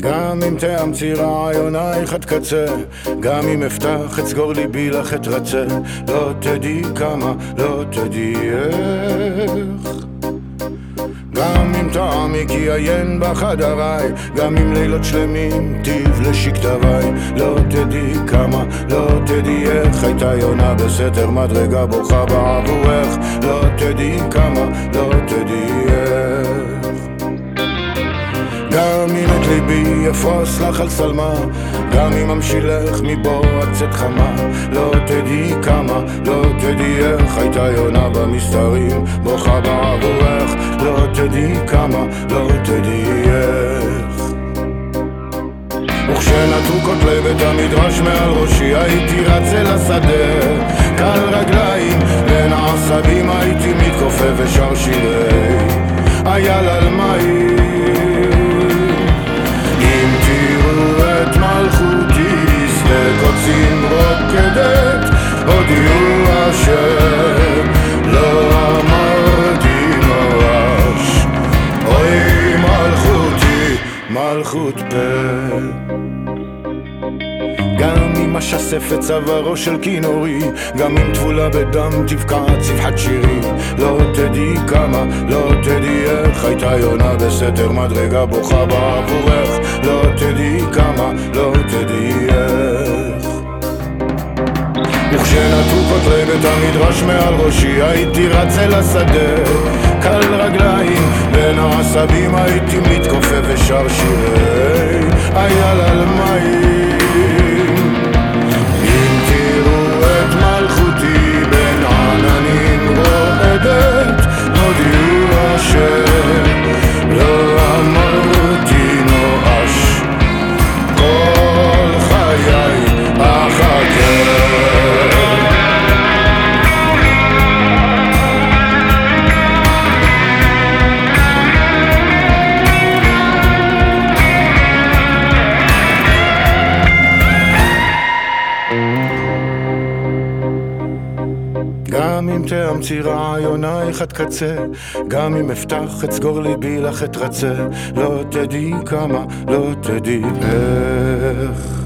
גם אם תאמצי רעיונייך עד קצה, גם אם אפתח את סגור ליבי לך אתרצה, לא תדעי כמה, לא תדעי איך. גם אם תעמיקי עיין בחדריי, גם אם לילות שלמים תבלשי כתביי, לא תדעי כמה, לא תדעי איך, הייתה יונה בסתר מדרגה בוכה בעבורך, לא תדעי כמה, לא תדעי איך. ליבי אפרוס לך על שלמה, גם אם אמשילך מבוא עד חמה, לא תדעי כמה, לא תדעי איך, הייתה יונה במסתרים, בוכה בעבורך, לא תדעי כמה, לא תדעי איך. וכשנטו כותלי בית המדרש מעל ראשי הייתי רץ אל השדה. קל רגליים בין העשבים הייתי מתכופף ושר שירי. אייל על מים מלכות פה. גם אם אשסף את צווארו של כינורי גם אם טבולה בדם תבקע צבחת שירי. לא תדעי כמה, לא תדעי איך הייתה יונה בסתר מדרגה בוכה בעבורך. לא תדעי כמה, לא תדעי איך. וכשנטו כותלי בית המדרש מעל ראשי הייתי רץ אל השדה. קל רגליים בין העשבים הייתי מתכופף ושר שירי גם אם תאמצי רעיונייך עד קצה, גם אם אפתח את סגור ליבי לך אתרצה, לא תדעי כמה, לא תדעי איך.